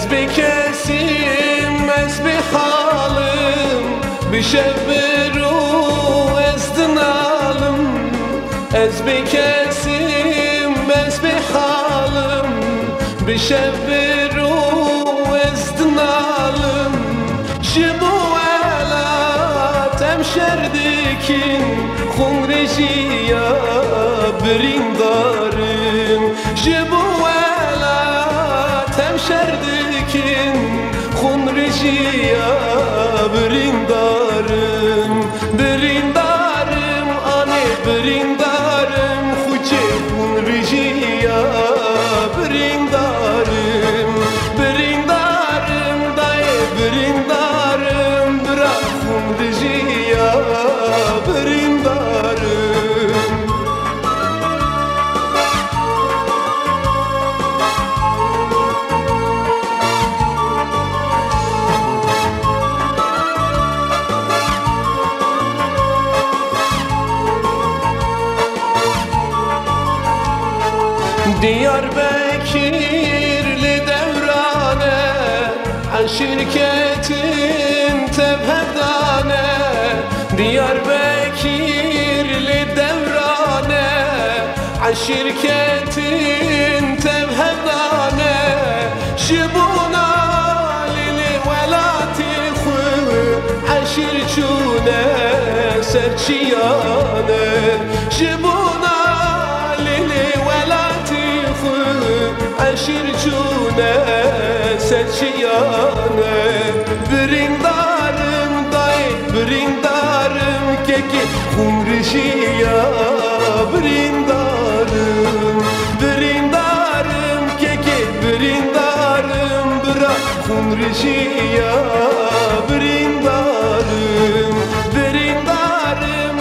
kesim şey ez bi halim bi şebbiru ez dinalım ez bi kesim ez bi halim bi şebbiru ez dinalım şibu ala temşerdikin hun rejiya birindarım şibu ala temşerdikin yaşıya brindarım Brindarım ane brindarım Huçe kun rijiya Diyarbakırlı devrane El şirketin tepedane Diyarbakırlı devrane El şirketin tepedane Şibuna lili velati khu Eşir çune serçiyane. Şibuna Eşir çune seçiyane Birindarım day birindarım keki. Kumrişiya birindarım Birindarım keki birindarım bıra. Kumrişiya birindarım Birindarım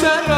사랑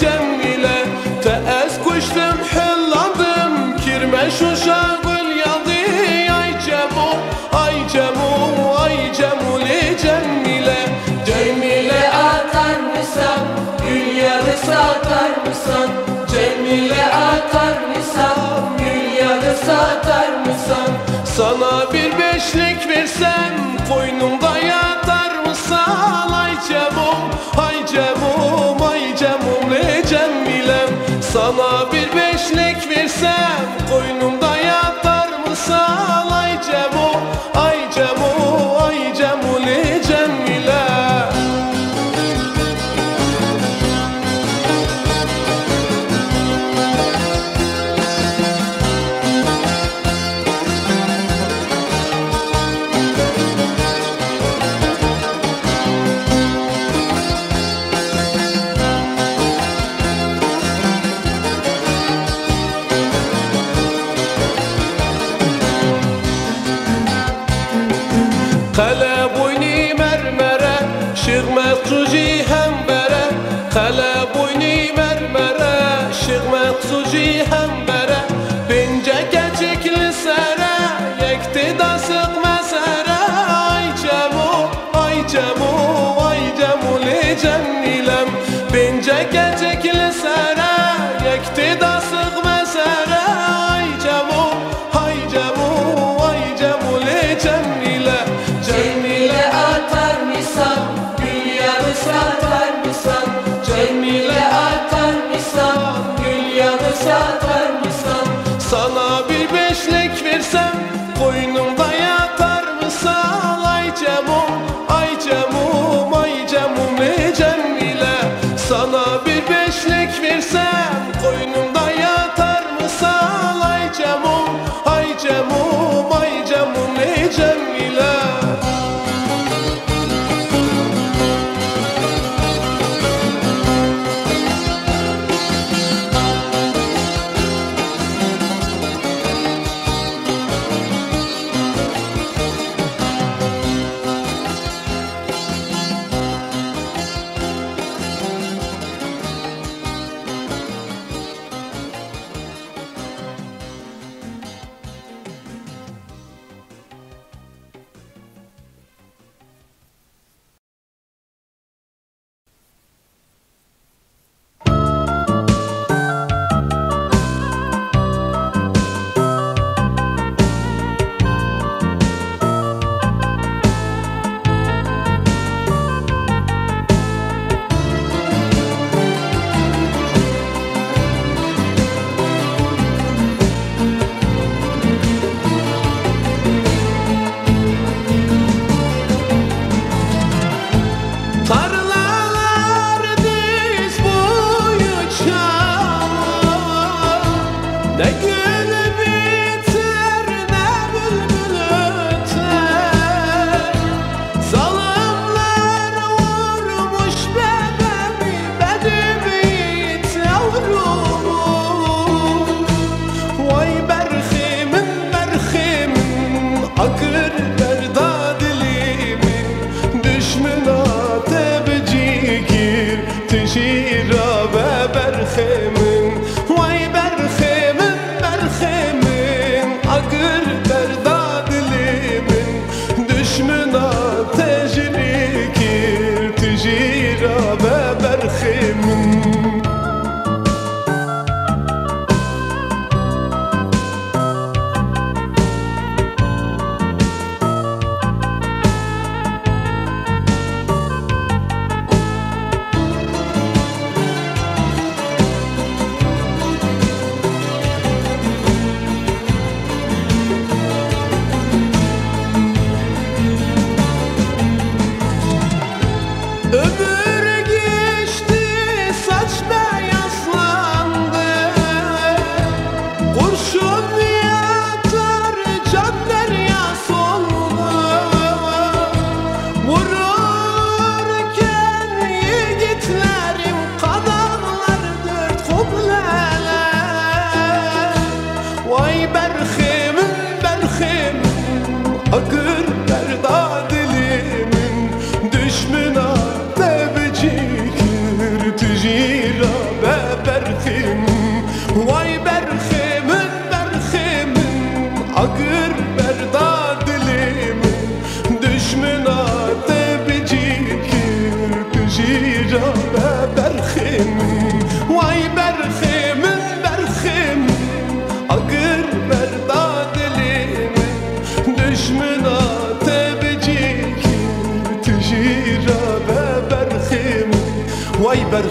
جميلة تأسكش تمحل عظم كرمش وشاغل يضي أي جمو أي جمو أي جمو لي جميلة جميلة أطر مصر دنيا رساتر مصر Cemile atar mısın? Dünyada satar mısın? Sana bir beşlik ver. Kalem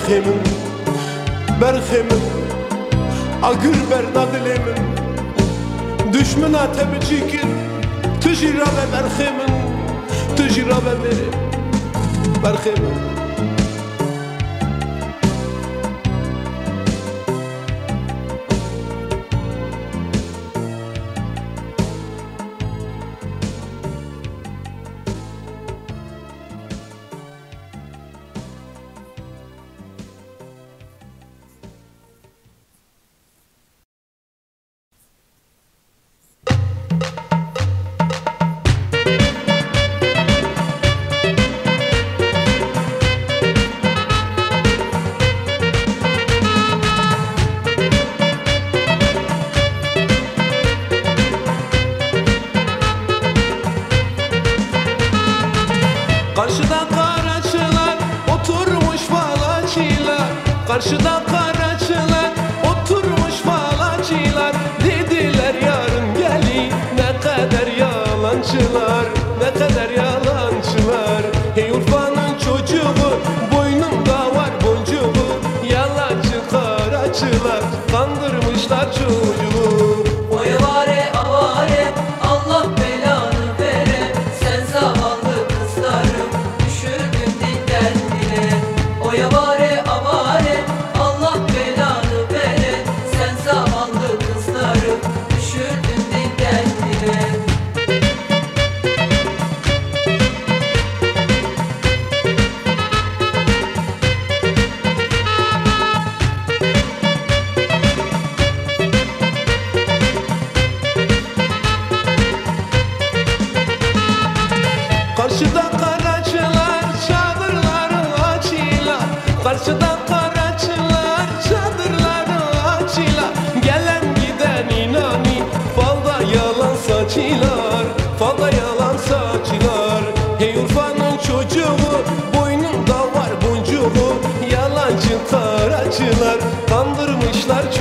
برخي من برخي من اگر برناد لیمن دشمن آتم چیکن تجربه برخی من تجربه بره برخی من Karşıda karaçılar oturmuş balaçıyla Karşıda karaçılar kandırmışlar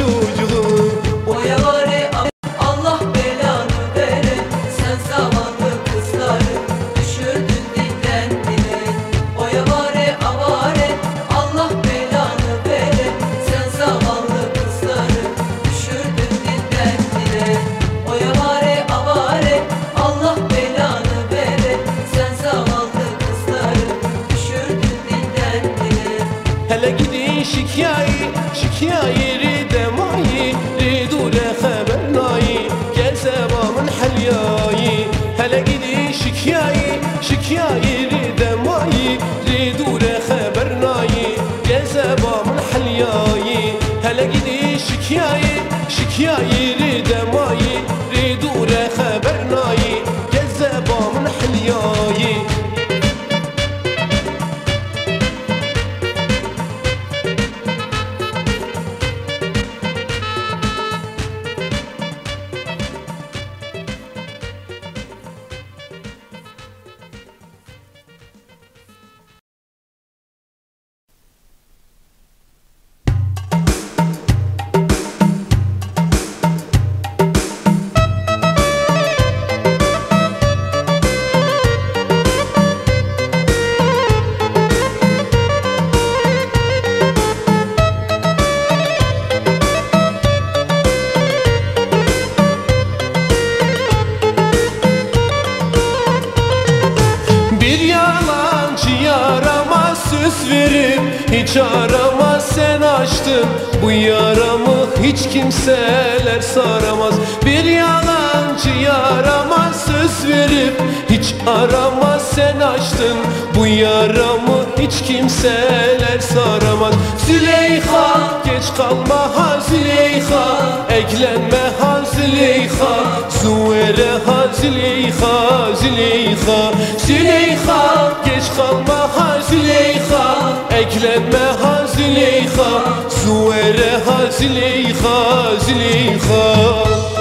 kimseler saramaz Züleyha geç kalma ha Züleyha Eklenme ha Züleyha Zuvere ha Züleyha Züleyha Züleyha geç kalma ha Züleyha Eklenme ha Züleyha Zuvere ha Züleyha Züleyha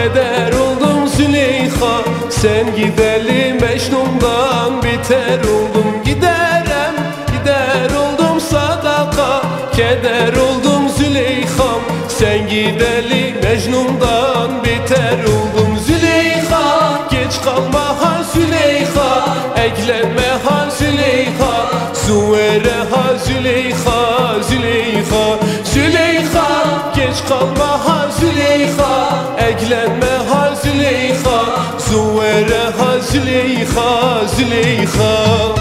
keder oldum Züleyha. Sen gidelim Mecnun'dan biter oldum. Giderem gider oldum sadaka Keder oldum Züleyha'm. Sen gidelim Mecnun'dan biter oldum. Züleyha Geç kalma ha Züleyha. Eklenme ha Züleyha. Suvere ha Züleyha. Züleyha Eklenme ha Züleyha Züvere ha Züleyha Züleyha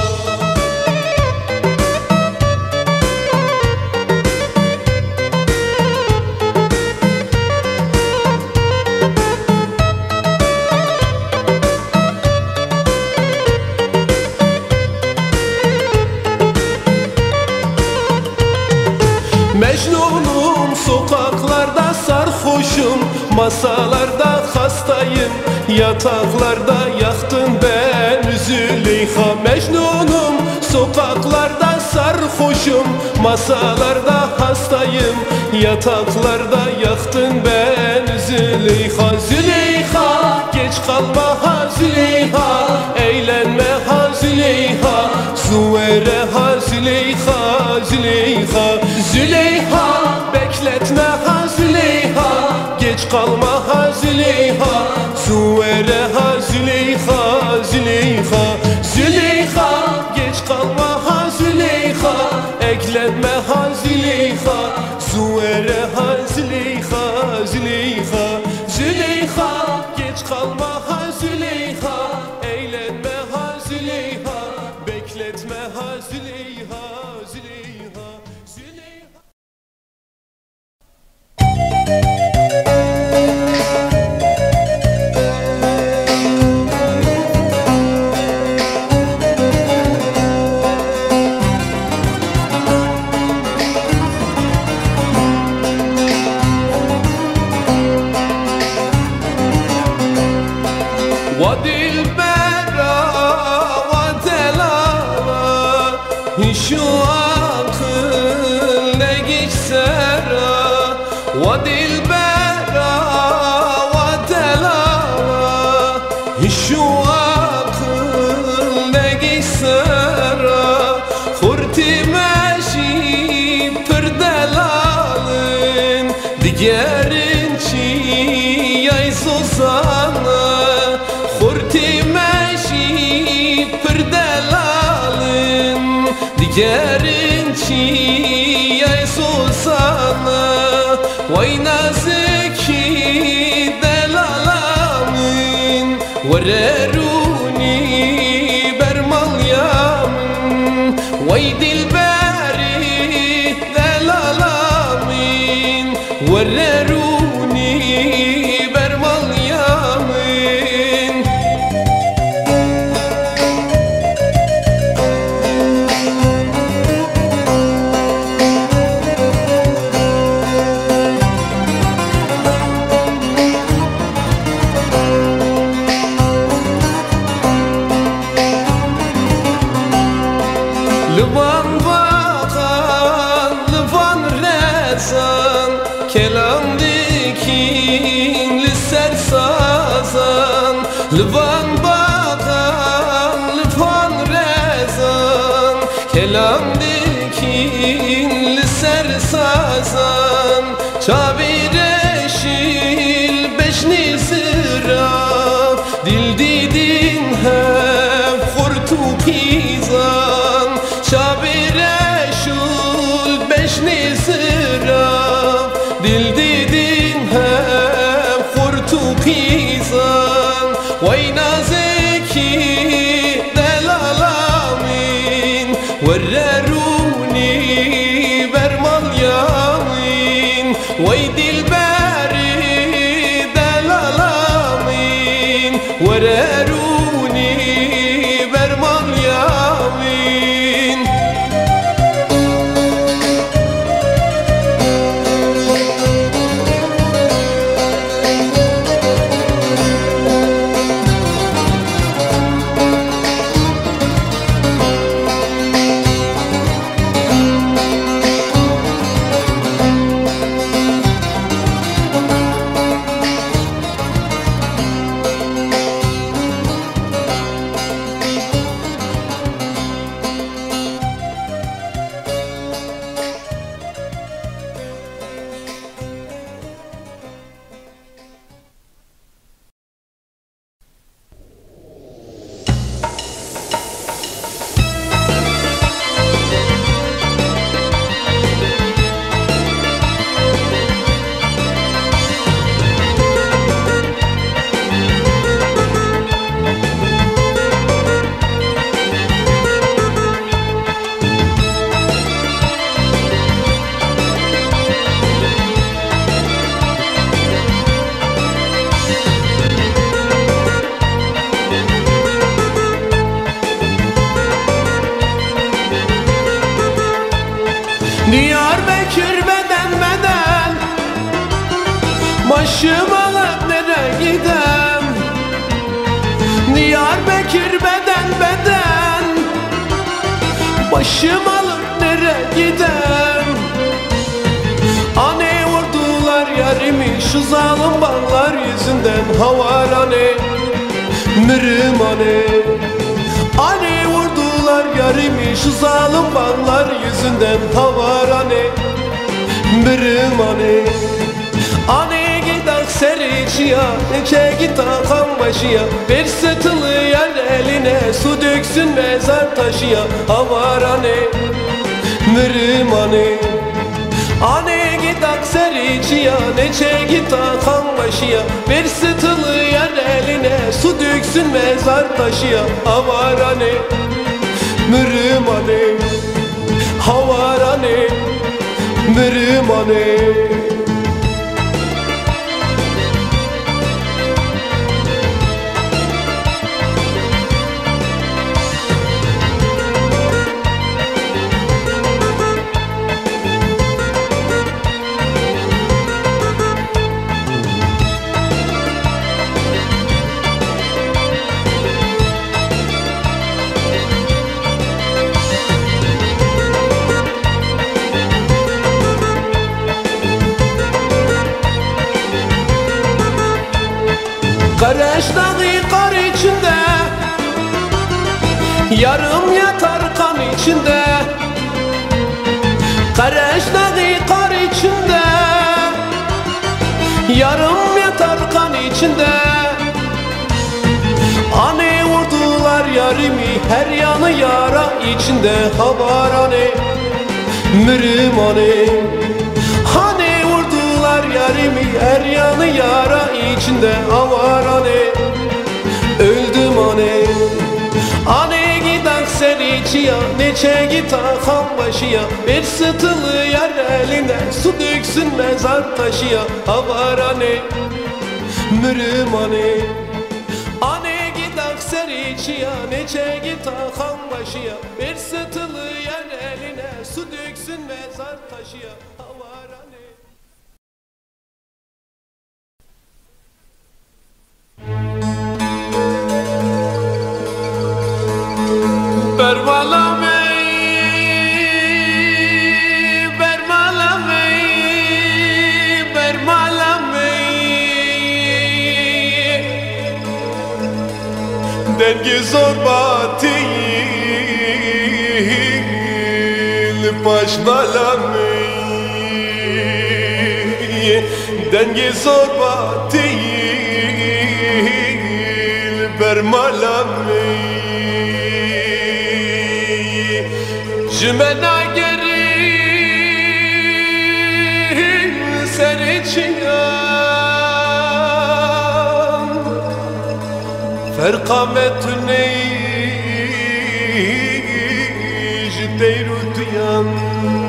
Masalarda hastayım Yataklarda yaktın ben Züleyha Züleyha Geç kalma ha Züleyha Eğlenme ha Züleyha Züvere ha Züleyha Züleyha Züleyha Bekletme ha Züleyha Geç kalma ha Züleyha Züvere ha Züleyha where Yeah. Tabii mezar taşıya Havarane Mürüm anne Ane. Git akseriçiya Neçe git akan başıya. Bir sıtılı yer eline Su döksün mezar taşıya Havarane Mürümane Havarane Mürümane Kareş Yarım yatar kan içinde. Kareş dağı kar içinde. Yarım yatar kan içinde. Anne vurdular yarimi Her yanı yara içinde. Havarane Mürimane Hani. Vurdular yarimi Her yanı yara içinde. Havarane Öldüm ane Ane giden seriçiya Neçe git akan başıya Bir sıtılı yer eline Su döksün mezar taşıya. Havarane Mürimane Ane gidak seriçiya Neçe git akan başıya Bir sıtılı yer eline Su döksün mezar taşıya. Havarane Bermalame Bermalame Dengi zorbati Başmalame Dengi zorbati Cümena gerin sen içiyan Ferkametün ej deyrutiyan Bermalame,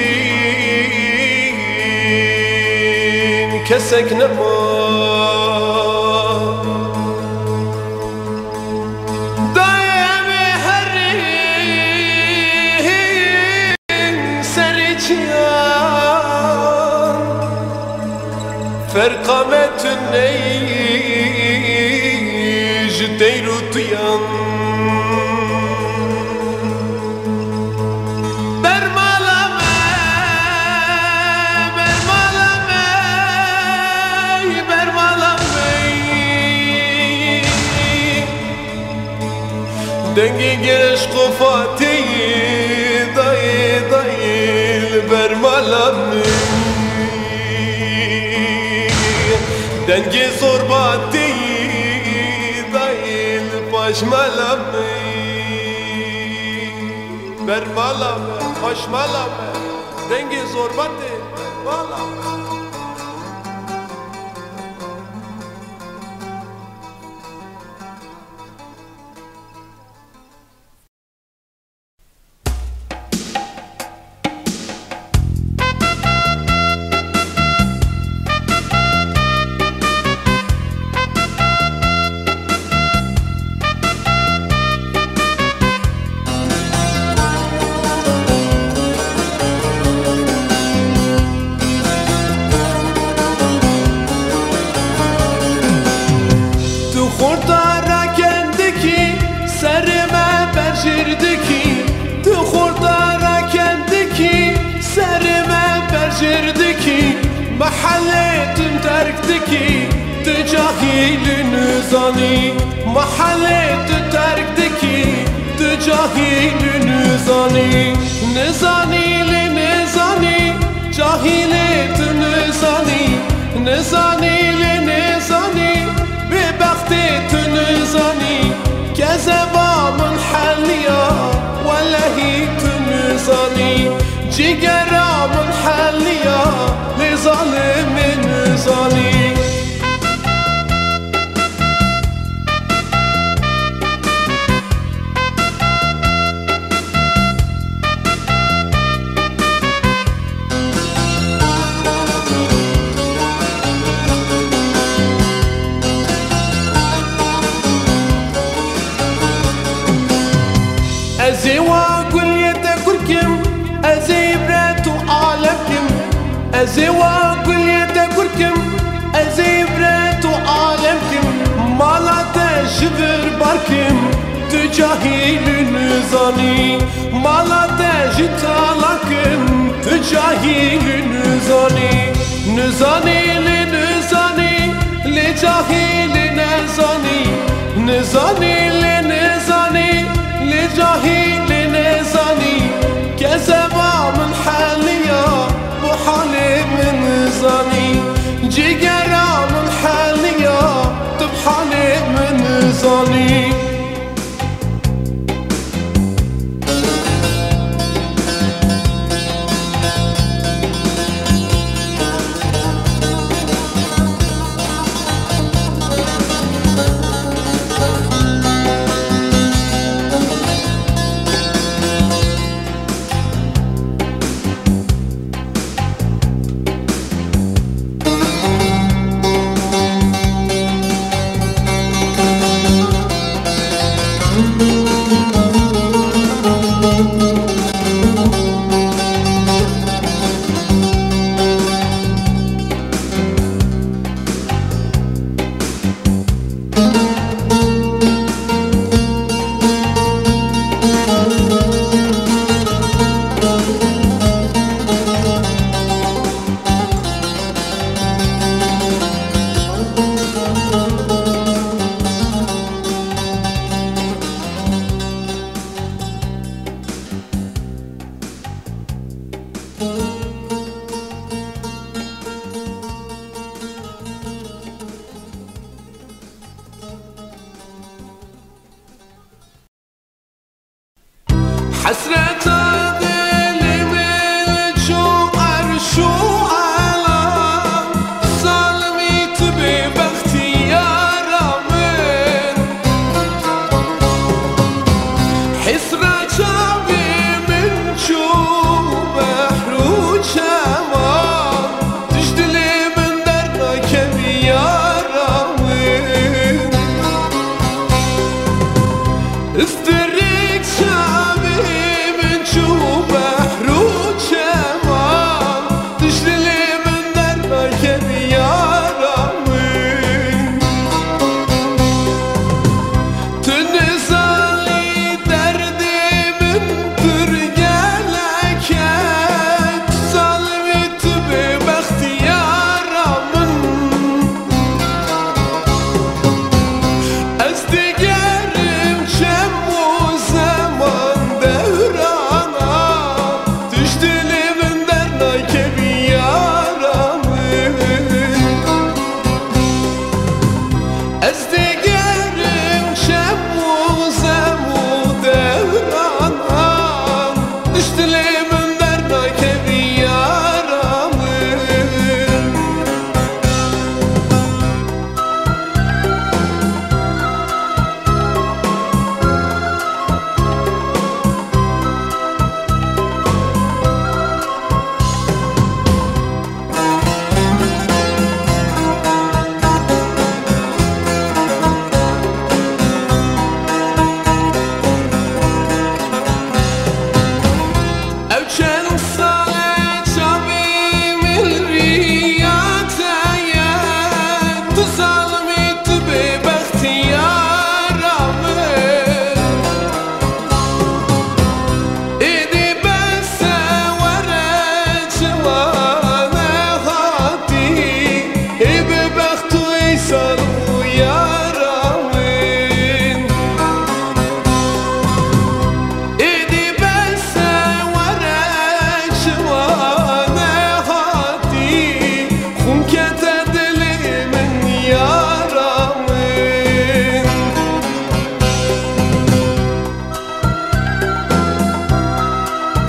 desek ne var Daimi herin sericiyan Ferkametün neyin گرش قفاتی دای دای برمالامي Denge zorba değil değil Başmalame Bermalame Başmalame berjirdiki Mahalletin terktiki Tu cahilin zani Mahalletin terktiki Tu cahilin zani Nizani li nizani Cahiletin zani Nizani li nizani ببختي تنزاني كذبا من حليا ولا هي تنزاني جيجرا من حليا تجاهل نزاني ما لا تجتالكم تجاهل نزاني نزاني لنزاني لجاهل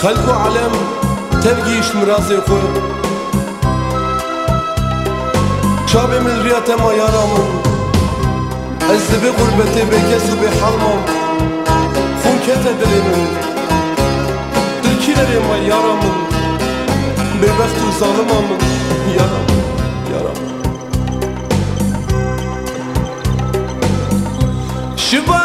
قلب و علم ترگیش مرازی خو چابه من ریات ما یارامون از دبی غربتی به کسی به حلمم خون کت دلیمون دلکیلری ما یارامون به وقت و ظالمامون یارام یارام شبانmışlar